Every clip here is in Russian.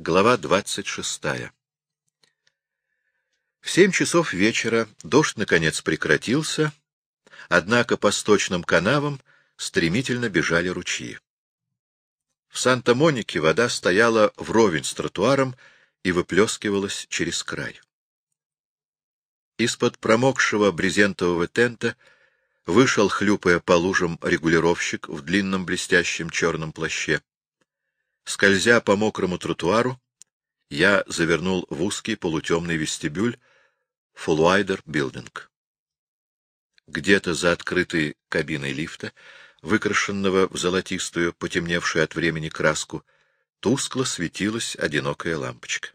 Глава двадцать шестая В семь часов вечера дождь наконец прекратился, однако по сточным канавам стремительно бежали ручьи. В Санта-Монике вода стояла вровень с тротуаром и выплескивалась через край. Из-под промокшего брезентового тента вышел, хлюпая по лужам, регулировщик в длинном блестящем черном плаще. Скользя по мокрому тротуару, я завернул в узкий полутемный вестибюль Фуллуайдер Билдинг. Где-то за открытой кабиной лифта, выкрашенного в золотистую, потемневшую от времени краску, тускло светилась одинокая лампочка.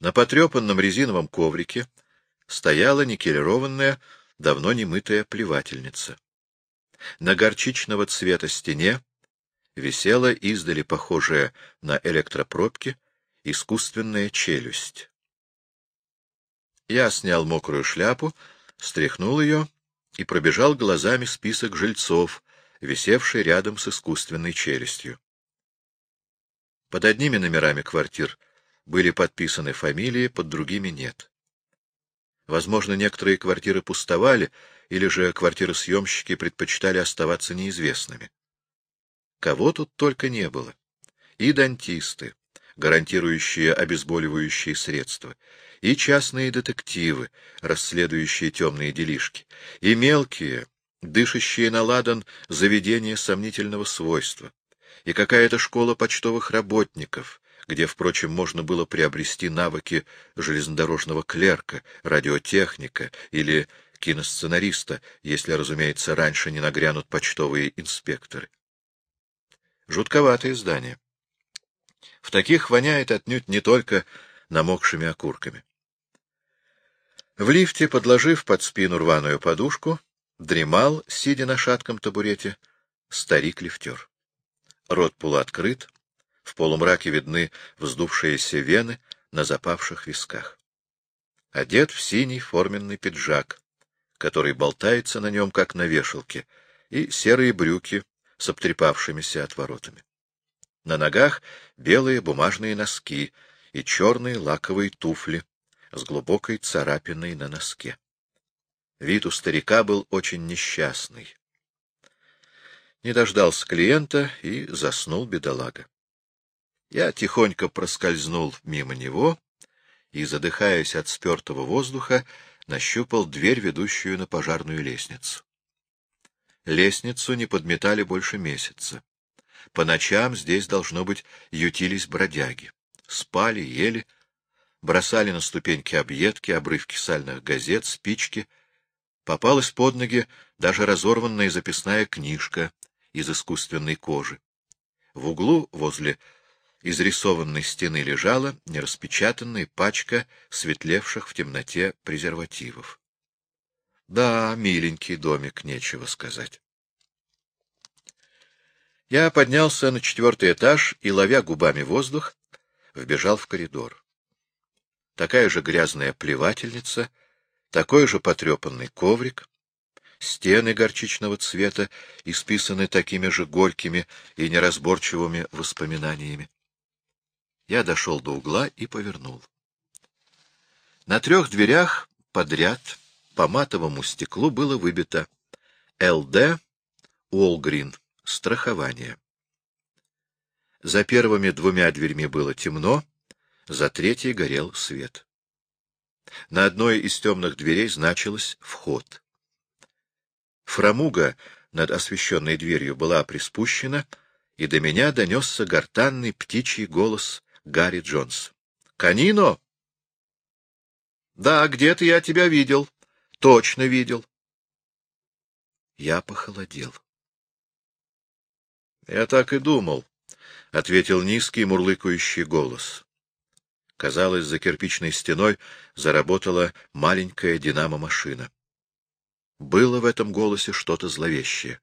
На потрепанном резиновом коврике стояла никелированная, давно немытая плевательница. На горчичного цвета стене висела издали похожая на электропробки искусственная челюсть. Я снял мокрую шляпу, стряхнул ее и пробежал глазами список жильцов, висевший рядом с искусственной челюстью. Под одними номерами квартир были подписаны фамилии, под другими нет. Возможно, некоторые квартиры пустовали, или же квартиросъемщики предпочитали оставаться неизвестными. Кого тут только не было. И дантисты, гарантирующие обезболивающие средства, и частные детективы, расследующие темные делишки, и мелкие, дышащие на ладан заведения сомнительного свойства, и какая-то школа почтовых работников, где, впрочем, можно было приобрести навыки железнодорожного клерка, радиотехника или киносценариста, если, разумеется, раньше не нагрянут почтовые инспекторы. Жутковатое здание. В таких воняет отнюдь не только намокшими окурками. В лифте, подложив под спину рваную подушку, дремал, сидя на шатком табурете, старик-лифтер. Рот полуоткрыт, в полумраке видны вздувшиеся вены на запавших висках. Одет в синий форменный пиджак, который болтается на нем, как на вешалке, и серые брюки с обтрепавшимися отворотами. На ногах белые бумажные носки и черные лаковые туфли с глубокой царапиной на носке. Вид у старика был очень несчастный. Не дождался клиента и заснул бедолага. Я тихонько проскользнул мимо него и, задыхаясь от спертого воздуха, нащупал дверь, ведущую на пожарную лестницу. Лестницу не подметали больше месяца. По ночам здесь, должно быть, ютились бродяги. Спали, ели, бросали на ступеньки объедки, обрывки сальных газет, спички. Попалась под ноги даже разорванная записная книжка из искусственной кожи. В углу возле изрисованной стены лежала нераспечатанная пачка светлевших в темноте презервативов. Да, миленький домик, нечего сказать. Я поднялся на четвертый этаж и, ловя губами воздух, вбежал в коридор. Такая же грязная плевательница, такой же потрепанный коврик, стены горчичного цвета исписаны такими же горькими и неразборчивыми воспоминаниями. Я дошел до угла и повернул. На трех дверях подряд по матовому стеклу было выбито «ЛД Уолгрин. Страхование». За первыми двумя дверьми было темно, за третьей горел свет. На одной из темных дверей значилось «Вход». Фрамуга над освещенной дверью была приспущена, и до меня донесся гортанный птичий голос Гарри Джонс. «Канино?» «Да, где-то я тебя видел. Точно видел». Я похолодел. «Я так и думал», — ответил низкий мурлыкающий голос. Казалось, за кирпичной стеной заработала маленькая динамо-машина. Было в этом голосе что-то зловещее.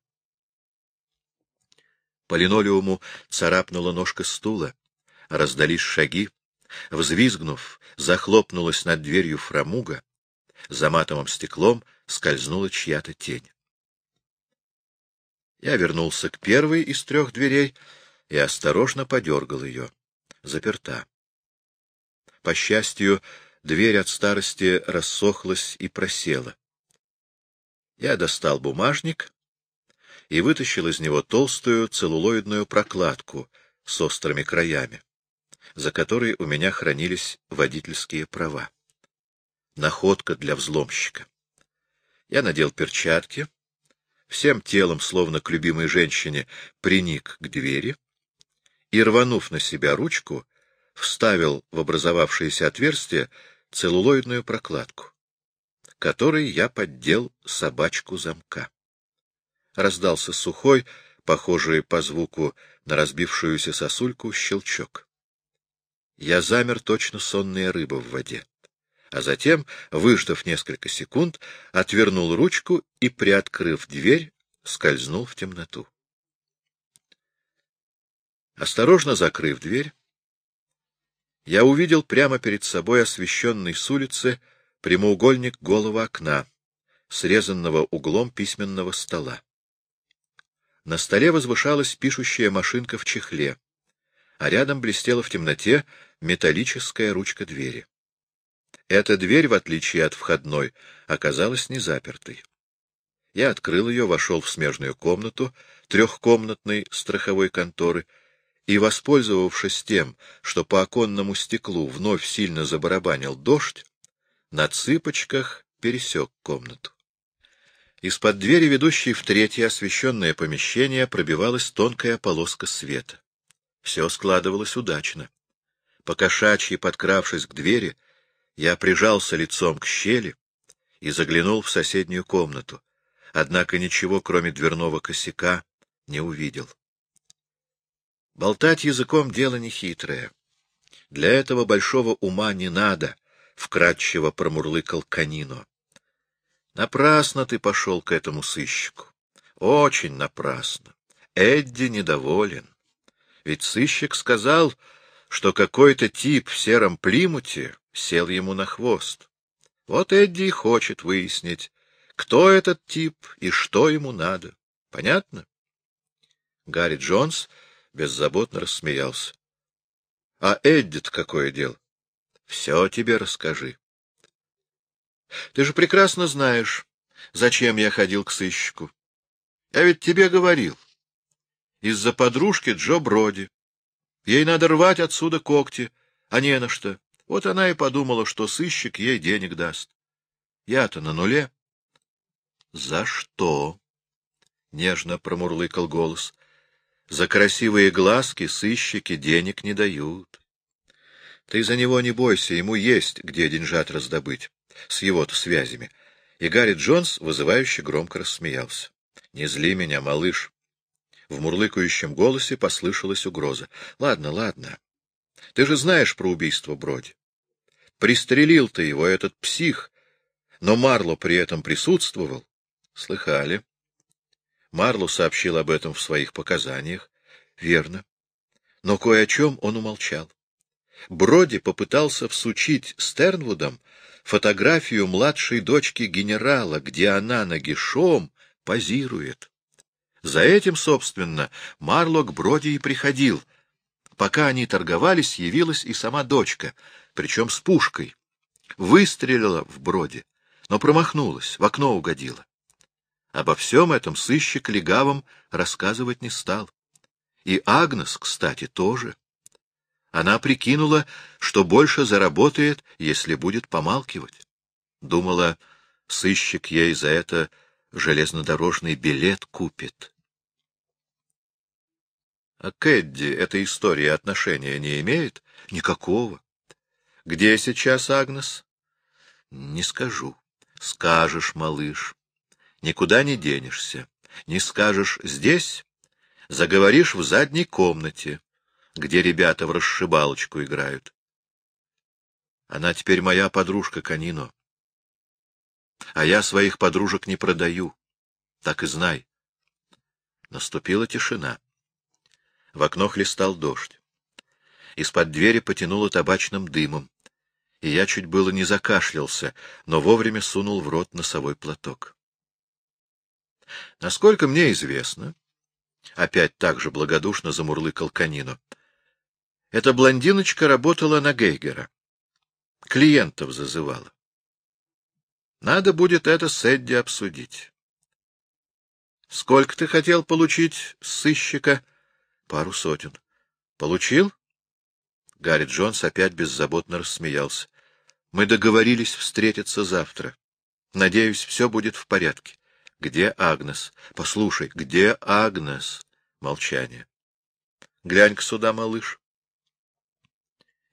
По линолеуму царапнула ножка стула раздались шаги, взвизгнув, захлопнулась над дверью фрамуга, за матовым стеклом скользнула чья-то тень. Я вернулся к первой из трех дверей и осторожно подергал ее. заперта. По счастью, дверь от старости рассохлась и просела. Я достал бумажник и вытащил из него толстую целлулоидную прокладку с острыми краями, за которой у меня хранились водительские права. Находка для взломщика. Я надел перчатки, всем телом, словно к любимой женщине, приник к двери и, рванув на себя ручку, вставил в образовавшееся отверстие целлулоидную прокладку, которой я поддел собачку замка. Раздался сухой, похожий по звуку на разбившуюся сосульку, щелчок. Я замер точно сонная рыба в воде, а затем, выждав несколько секунд, отвернул ручку и, приоткрыв дверь, скользнул в темноту. Осторожно закрыв дверь, я увидел прямо перед собой освещенный с улицы прямоугольник голого окна, срезанного углом письменного стола. На столе возвышалась пишущая машинка в чехле, а рядом блестела в темноте металлическая ручка двери. Эта дверь, в отличие от входной, оказалась не запертой. Я открыл ее, вошел в смежную комнату трехкомнатной страховой конторы и, воспользовавшись тем, что по оконному стеклу вновь сильно забарабанил дождь, на цыпочках пересек комнату. Из-под двери, ведущей в третье освещенное помещение, пробивалась тонкая полоска света. Все складывалось удачно. Покошачьи, подкравшись к двери, я прижался лицом к щели и заглянул в соседнюю комнату, однако ничего, кроме дверного косяка, не увидел. Болтать языком — дело нехитрое. Для этого большого ума не надо, — вкратчиво промурлыкал Канино. Напрасно ты пошел к этому сыщику. Очень напрасно. Эдди недоволен. Ведь сыщик сказал, что какой-то тип в сером плимуте сел ему на хвост. Вот Эдди хочет выяснить, кто этот тип и что ему надо. Понятно? Гарри Джонс беззаботно рассмеялся. — А Эдди-то какое дело? — Все тебе расскажи. — Ты же прекрасно знаешь, зачем я ходил к сыщику. Я ведь тебе говорил. Из-за подружки Джо Броди. Ей надо рвать отсюда когти, а не на что. Вот она и подумала, что сыщик ей денег даст. Я-то на нуле. — За что? — нежно промурлыкал голос. За красивые глазки сыщики денег не дают. Ты за него не бойся, ему есть где деньжат раздобыть, с его-то связями. И Гарри Джонс вызывающе громко рассмеялся. — Не зли меня, малыш. В мурлыкающем голосе послышалась угроза. — Ладно, ладно. Ты же знаешь про убийство Броди. Пристрелил ты его, этот псих, но Марло при этом присутствовал. Слыхали? Марло сообщил об этом в своих показаниях. Верно. Но кое о чем он умолчал. Броди попытался всучить Стернвудам фотографию младшей дочки генерала, где она нагишом позирует. За этим, собственно, Марло к Броди и приходил. Пока они торговались, явилась и сама дочка, причем с пушкой. Выстрелила в Броди, но промахнулась, в окно угодила. Обо всем этом сыщик легавым рассказывать не стал. И Агнес, кстати, тоже. Она прикинула, что больше заработает, если будет помалкивать. Думала, сыщик ей за это железнодорожный билет купит. А Кэдди эта история отношения не имеет? Никакого. Где сейчас Агнес? Не скажу. Скажешь, малыш. Никуда не денешься. Не скажешь «здесь», заговоришь в задней комнате, где ребята в расшибалочку играют. Она теперь моя подружка Канино. А я своих подружек не продаю. Так и знай. Наступила тишина. В окно хлестал дождь. Из-под двери потянуло табачным дымом, и я чуть было не закашлялся, но вовремя сунул в рот носовой платок. Насколько мне известно, опять так же благодушно замурлыкал Канино, Эта блондиночка работала на Гейгера. Клиентов зазывала. Надо будет это с Эдди обсудить. Сколько ты хотел получить сыщика? Пару сотен. Получил? Гарри Джонс опять беззаботно рассмеялся. Мы договорились встретиться завтра. Надеюсь, все будет в порядке. Где Агнес? Послушай, где Агнес? Молчание. Глянь-ка сюда, малыш.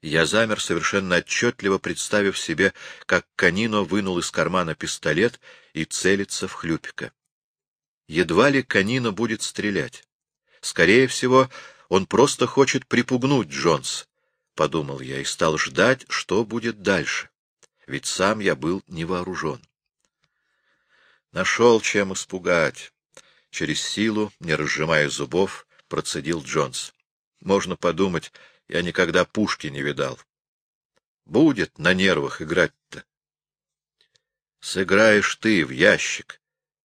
Я замер, совершенно отчетливо представив себе, как Канино вынул из кармана пистолет и целится в хлюпика. Едва ли Канино будет стрелять. Скорее всего, он просто хочет припугнуть Джонс, — подумал я, и стал ждать, что будет дальше. Ведь сам я был не вооружен. Нашел, чем испугать. Через силу, не разжимая зубов, процедил Джонс. Можно подумать, я никогда пушки не видал. Будет на нервах играть-то. Сыграешь ты в ящик.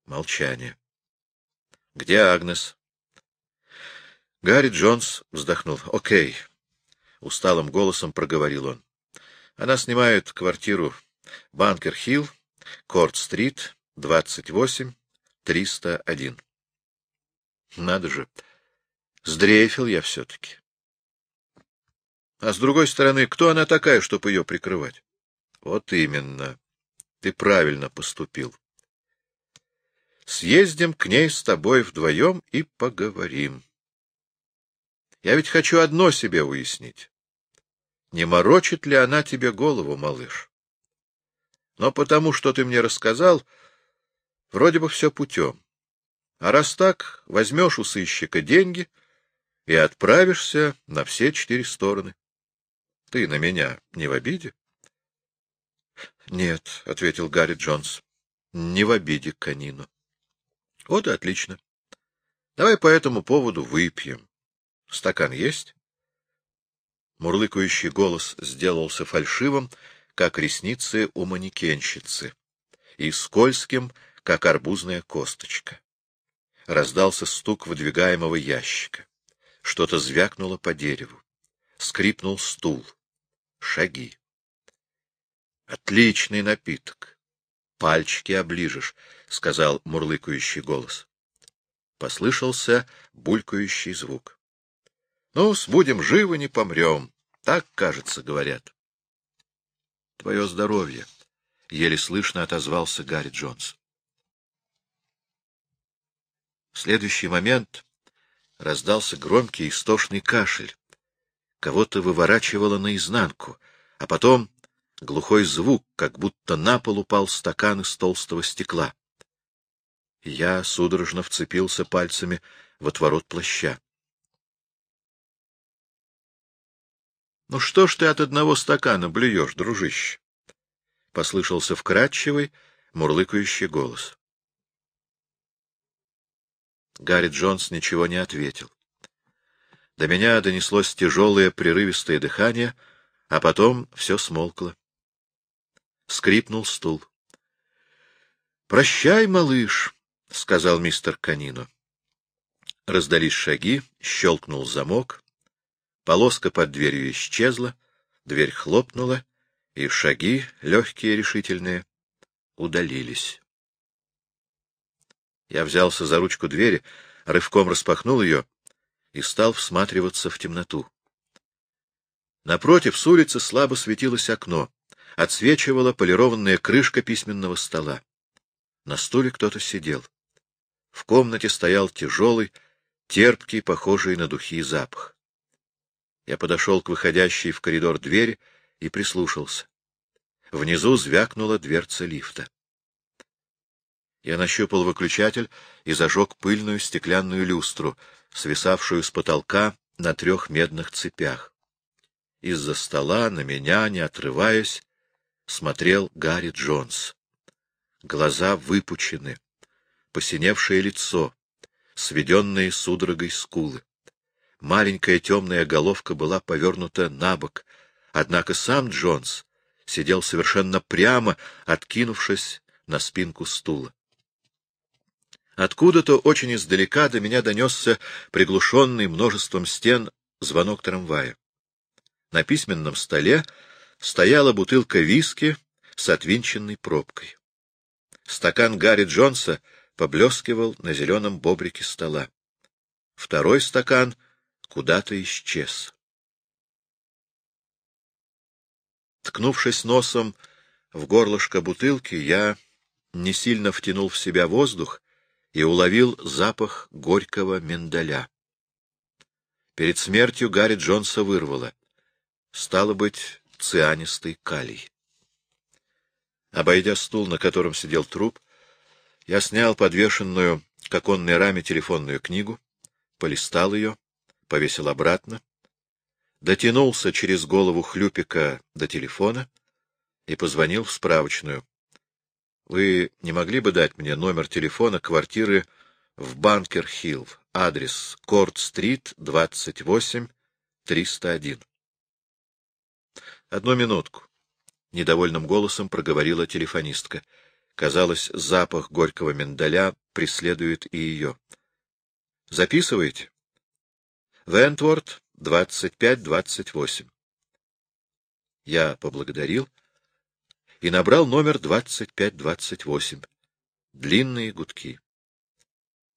Молчание. Где Агнес? Гарри Джонс вздохнул. Окей. Усталым голосом проговорил он. Она снимает квартиру Банкер-Хилл, Корт-стрит, 28, 301. Надо же, сдрейфил я все-таки. А с другой стороны, кто она такая, чтобы ее прикрывать? Вот именно. Ты правильно поступил. Съездим к ней с тобой вдвоем и поговорим. Я ведь хочу одно себе уяснить. Не морочит ли она тебе голову, малыш? Но потому, что ты мне рассказал, вроде бы все путем. А раз так, возьмешь у сыщика деньги и отправишься на все четыре стороны. Ты на меня не в обиде? — Нет, — ответил Гарри Джонс, — не в обиде, Канину. — Вот и отлично. Давай по этому поводу выпьем. Стакан есть? Мурлыкающий голос сделался фальшивым, как ресницы у манекенщицы, и скользким, как арбузная косточка. Раздался стук выдвигаемого ящика. Что-то звякнуло по дереву. Скрипнул стул шаги. Отличный напиток. Пальчики оближешь, — сказал мурлыкающий голос. Послышался булькающий звук. — Ну, будем живы, не помрем. Так, кажется, говорят. — Твое здоровье, — еле слышно отозвался Гарри Джонс. В следующий момент раздался громкий истошный кашель кого-то выворачивало наизнанку, а потом глухой звук, как будто на пол упал стакан из толстого стекла. Я судорожно вцепился пальцами в отворот плаща. — Ну что ж ты от одного стакана блюешь, дружище? — послышался вкрадчивый, мурлыкающий голос. Гарри Джонс ничего не ответил. До меня донеслось тяжелое прерывистое дыхание, а потом все смолкло. Скрипнул стул. — Прощай, малыш, — сказал мистер Канино. Раздались шаги, щелкнул замок, полоска под дверью исчезла, дверь хлопнула, и шаги, легкие решительные, удалились. Я взялся за ручку двери, рывком распахнул ее и стал всматриваться в темноту. Напротив, с улицы слабо светилось окно, отсвечивала полированная крышка письменного стола. На стуле кто-то сидел. В комнате стоял тяжелый, терпкий, похожий на духи запах. Я подошел к выходящей в коридор двери и прислушался. Внизу звякнула дверца лифта. Я нащупал выключатель и зажег пыльную стеклянную люстру, свисавшую с потолка на трех медных цепях. Из-за стола на меня, не отрываясь, смотрел Гарри Джонс. Глаза выпучены, посиневшее лицо, сведенные судорогой скулы. Маленькая темная головка была повернута на бок, однако сам Джонс сидел совершенно прямо, откинувшись на спинку стула. Откуда-то очень издалека до меня донесся приглушенный множеством стен звонок трамвая. На письменном столе стояла бутылка виски с отвинченной пробкой. Стакан Гарри Джонса поблескивал на зеленом бобрике стола. Второй стакан куда-то исчез. Ткнувшись носом в горлышко бутылки, я не сильно втянул в себя воздух и уловил запах горького миндаля. Перед смертью Гарри Джонса вырвало. Стало быть, цианистый калий. Обойдя стул, на котором сидел труп, я снял подвешенную к оконной раме телефонную книгу, полистал ее, повесил обратно, дотянулся через голову хлюпика до телефона и позвонил в справочную. Вы не могли бы дать мне номер телефона квартиры в Банкер-Хилл, адрес Корт-стрит, 28, 301? Одну минутку. Недовольным голосом проговорила телефонистка. Казалось, запах горького миндаля преследует и ее. — Записываете? — Вентворд, 25-28. Я поблагодарил и набрал номер 25-28. Длинные гудки.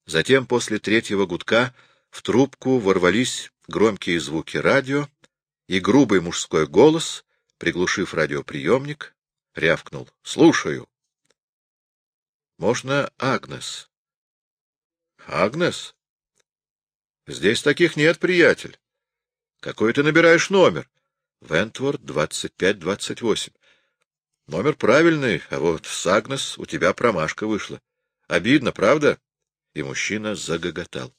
Затем, после третьего гудка, в трубку ворвались громкие звуки радио, и грубый мужской голос приглушив радиоприемник, рявкнул. — Слушаю. — Можно Агнес? — Агнес? — Здесь таких нет, приятель. Какой ты набираешь номер? — Вентворд, 2528. — Номер правильный, а вот с Агнес у тебя промашка вышла. Обидно, правда? И мужчина загоготал.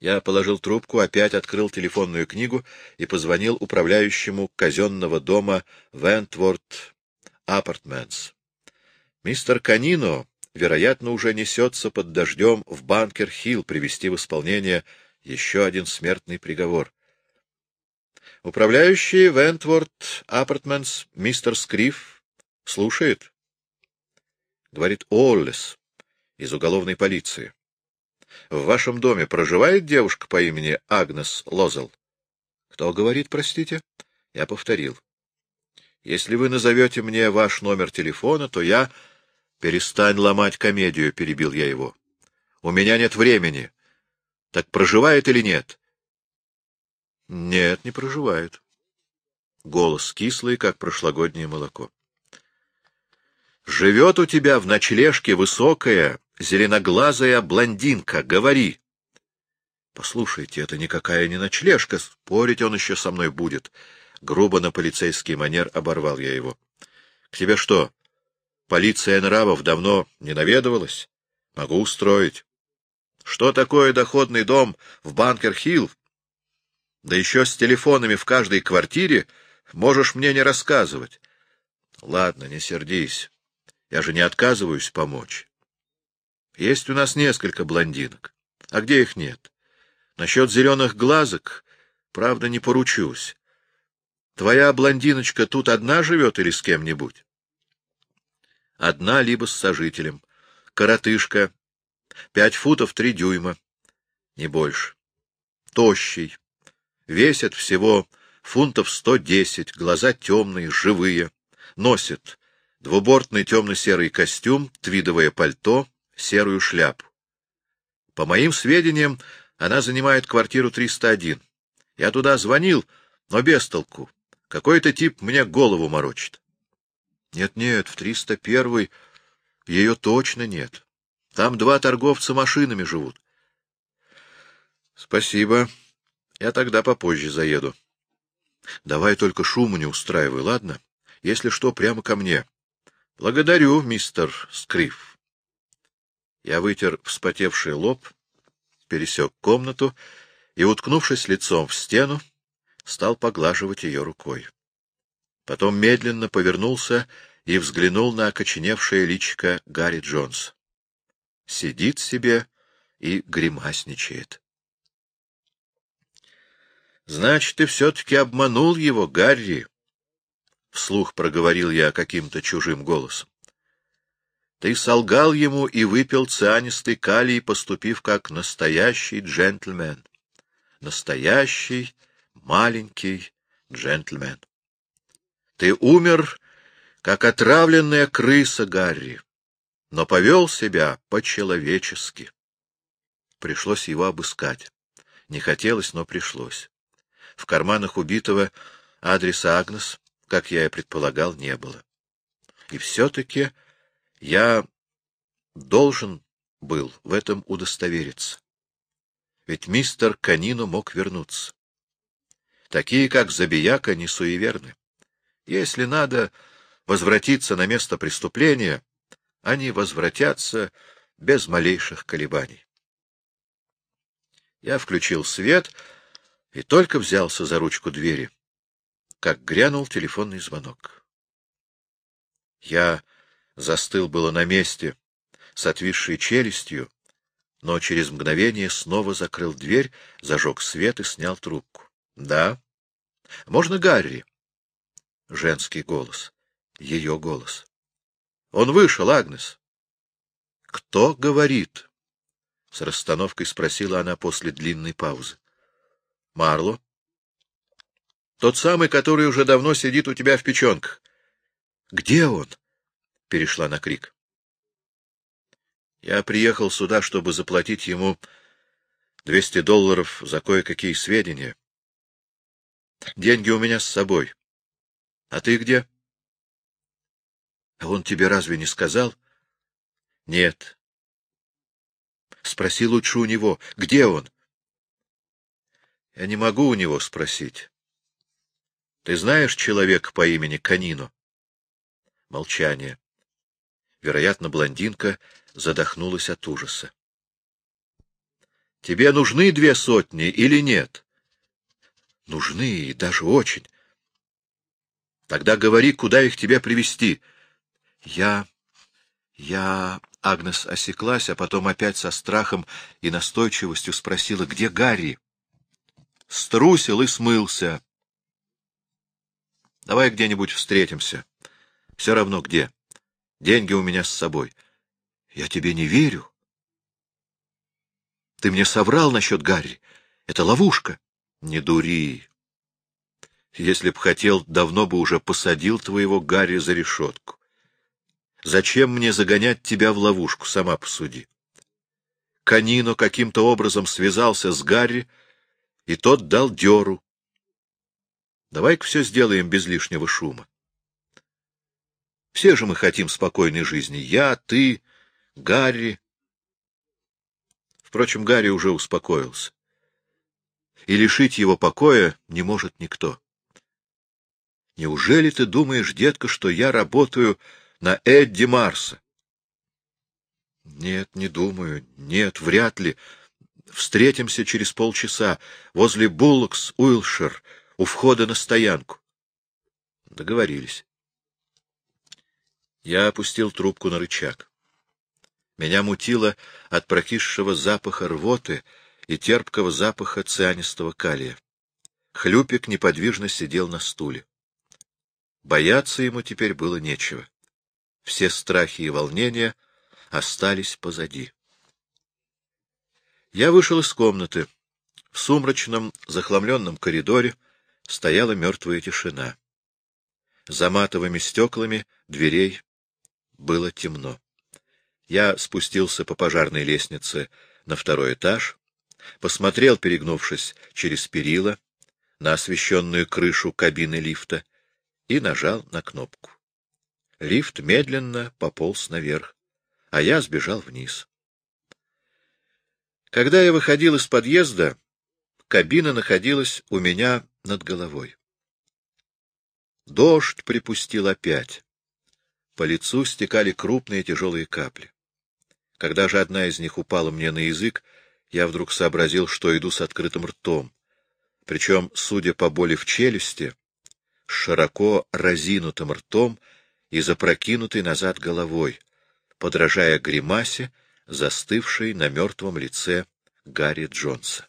Я положил трубку, опять открыл телефонную книгу и позвонил управляющему казенного дома Вентворд Апартментс. Мистер Канино, вероятно, уже несется под дождем в Банкер-Хилл привести в исполнение еще один смертный приговор. Управляющий Вентворд Апартментс, мистер Скриф, слушает. Говорит Оллес из уголовной полиции. В вашем доме проживает девушка по имени Агнес Лозел? Кто говорит, простите? Я повторил. Если вы назовете мне ваш номер телефона, то я... Перестань ломать комедию, перебил я его. У меня нет времени. Так проживает или нет? Нет, не проживает. Голос кислый, как прошлогоднее молоко. Живет у тебя в ночлежке высокая, зеленоглазая блондинка. Говори. Послушайте, это никакая не ночлежка, спорить он еще со мной будет. Грубо на полицейский манер оборвал я его. К тебе что, полиция нравов давно не наведывалась? Могу устроить. Что такое доходный дом в Банкер-Хилл? Да еще с телефонами в каждой квартире можешь мне не рассказывать. Ладно, не сердись. Я же не отказываюсь помочь. Есть у нас несколько блондинок. А где их нет? Насчет зеленых глазок, правда, не поручусь. Твоя блондиночка тут одна живет или с кем-нибудь? Одна, либо с сожителем. Коротышка. Пять футов три дюйма. Не больше. Тощий. Весит всего фунтов сто десять, глаза темные, живые. Носит двубортный темно-серый костюм, твидовое пальто, серую шляпу. По моим сведениям, она занимает квартиру 301. Я туда звонил, но без толку. Какой-то тип мне голову морочит. Нет-нет, в 301 ее точно нет. Там два торговца машинами живут. Спасибо. Я тогда попозже заеду. Давай только шуму не устраивай, ладно? Если что, прямо ко мне. Благодарю, мистер Скриф. Я вытер вспотевший лоб, пересек комнату и, уткнувшись лицом в стену, стал поглаживать ее рукой. Потом медленно повернулся и взглянул на окоченевшее личико Гарри Джонс. Сидит себе и гримасничает. — Значит, ты все-таки обманул его, Гарри? — вслух проговорил я каким-то чужим голосом. Ты солгал ему и выпил цианистый калий, поступив как настоящий джентльмен. Настоящий, маленький джентльмен. Ты умер, как отравленная крыса, Гарри, но повел себя по-человечески. Пришлось его обыскать. Не хотелось, но пришлось. В карманах убитого адреса Агнес, как я и предполагал, не было. И все-таки я должен был в этом удостовериться. Ведь мистер Канино мог вернуться. Такие, как Забияка, не суеверны. Если надо возвратиться на место преступления, они возвратятся без малейших колебаний. Я включил свет и только взялся за ручку двери, как грянул телефонный звонок. Я застыл было на месте, с отвисшей челюстью, но через мгновение снова закрыл дверь, зажег свет и снял трубку. — Да. — Можно Гарри? Женский голос. Ее голос. — Он вышел, Агнес. — Кто говорит? — с расстановкой спросила она после длинной паузы. — Марло. — Тот самый, который уже давно сидит у тебя в печенках. — Где он? — перешла на крик. Я приехал сюда, чтобы заплатить ему двести долларов за кое-какие сведения. Деньги у меня с собой. А ты где? А он тебе разве не сказал? Нет. Спроси лучше у него, где он? Я не могу у него спросить. Ты знаешь человека по имени Канино? Молчание. Вероятно, блондинка задохнулась от ужаса. — Тебе нужны две сотни или нет? — Нужны, и даже очень. — Тогда говори, куда их тебе привести. Я... я... Агнес осеклась, а потом опять со страхом и настойчивостью спросила, где Гарри. Струсил и смылся. — Давай где-нибудь встретимся. Все равно где. Деньги у меня с собой. — я тебе не верю. Ты мне соврал насчет Гарри. Это ловушка. Не дури. Если б хотел, давно бы уже посадил твоего Гарри за решетку. Зачем мне загонять тебя в ловушку, сама посуди. Канино каким-то образом связался с Гарри, и тот дал дёру. Давай-ка все сделаем без лишнего шума. Все же мы хотим спокойной жизни. Я, ты, Гарри... Впрочем, Гарри уже успокоился. И лишить его покоя не может никто. Неужели ты думаешь, детка, что я работаю на Эдди Марса? Нет, не думаю. Нет, вряд ли. Встретимся через полчаса возле Буллокс, Уилшир, у входа на стоянку. Договорились. Я опустил трубку на рычаг. Меня мутило от прокисшего запаха рвоты и терпкого запаха цианистого калия. Хлюпик неподвижно сидел на стуле. Бояться ему теперь было нечего. Все страхи и волнения остались позади. Я вышел из комнаты. В сумрачном, захламленном коридоре стояла мертвая тишина. За матовыми стеклами дверей было темно. Я спустился по пожарной лестнице на второй этаж, посмотрел, перегнувшись через перила, на освещенную крышу кабины лифта и нажал на кнопку. Лифт медленно пополз наверх, а я сбежал вниз. Когда я выходил из подъезда, кабина находилась у меня над головой. Дождь припустил опять. По лицу стекали крупные тяжелые капли. Когда же одна из них упала мне на язык, я вдруг сообразил, что иду с открытым ртом. Причем, судя по боли в челюсти, широко разинутым ртом и запрокинутой назад головой, подражая гримасе, застывшей на мертвом лице Гарри Джонса.